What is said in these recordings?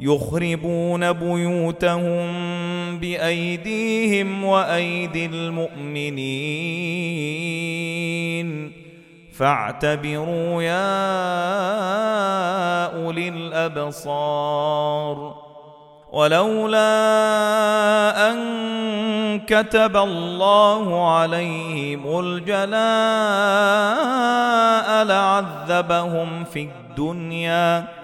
يخربون بيوتهم بأيديهم وأيدي المؤمنين. فاعتبروا يا أولي الأبصار. ولولا أن كتب الله عليهم الجلاء لعذبهم في الدنيا.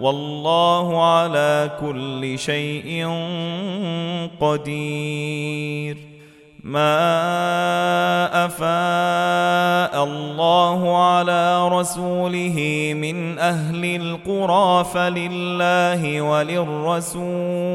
والله على كل شيء قدير. ما أفاء الله على رسوله من أهل القرى فلله وللرسول.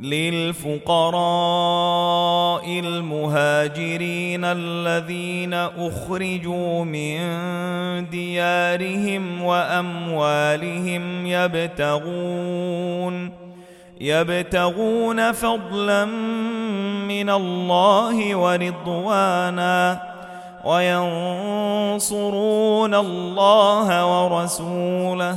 للفقراء المهاجرين الذين أخرجوا من ديارهم وأموالهم يبتغون يبتغون فضلا من الله ورضوانا وينصرون الله ورسوله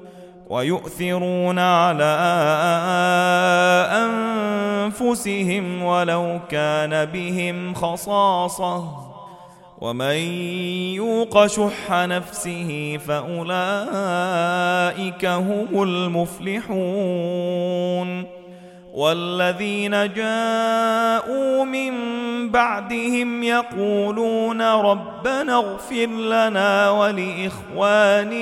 ويؤثرون على أنفسهم ولو كان بهم خصاصة. ومن يوق شح نفسه فأولئك هم المفلحون. والذين جاءوا من بعدهم يقولون ربنا اغفر لنا ولإخواننا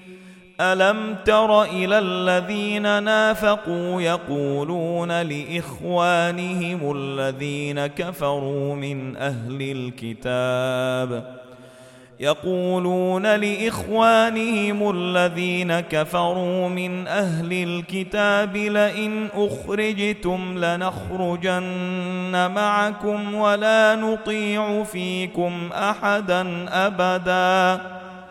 ألم تر إلى الذين نافقوا يقولون لإخوانهم الذين كفروا من أهل الكتاب يقولون لإخوانهم الذين كفروا من أهل الكتاب لئن أخرجتم لنخرجن معكم ولا نطيع فيكم أحدا أبدا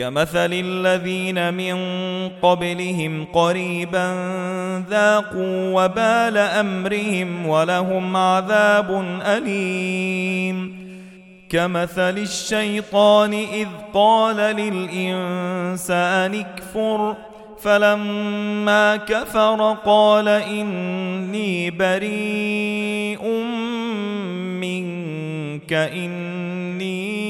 كمثل الذين من قبلهم قريبا ذاقوا وبال أمرهم ولهم عذاب أليم. كمثل الشيطان إذ قال للانسان اكفر فلما كفر قال إني بريء منك إني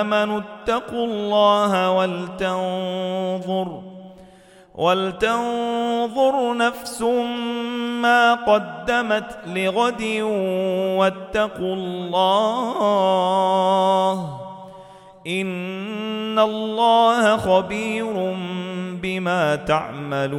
آمنوا اتقوا الله ولتنظر ولتنظر نفس ما قدمت لغد واتقوا الله إن الله خبير بما تعملون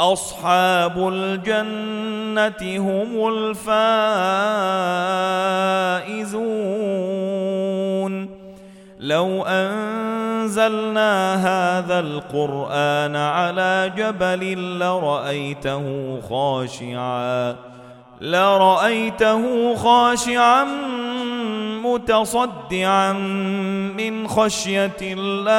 أصحاب الجنة هم الفائزون. لو أنزلنا هذا القرآن على جبل لرأيته خاشعا لرأيته خاشعا متصدعا من خشية الله.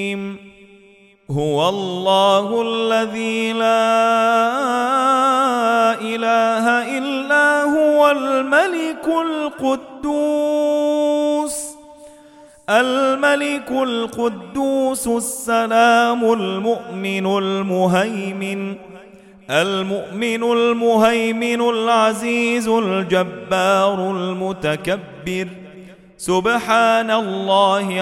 هو الله الذي لا إله إلا هو الملك القدوس. الملك القدوس السلام المؤمن المهيمن. المؤمن المهيمن العزيز الجبار المتكبر. سبحان الله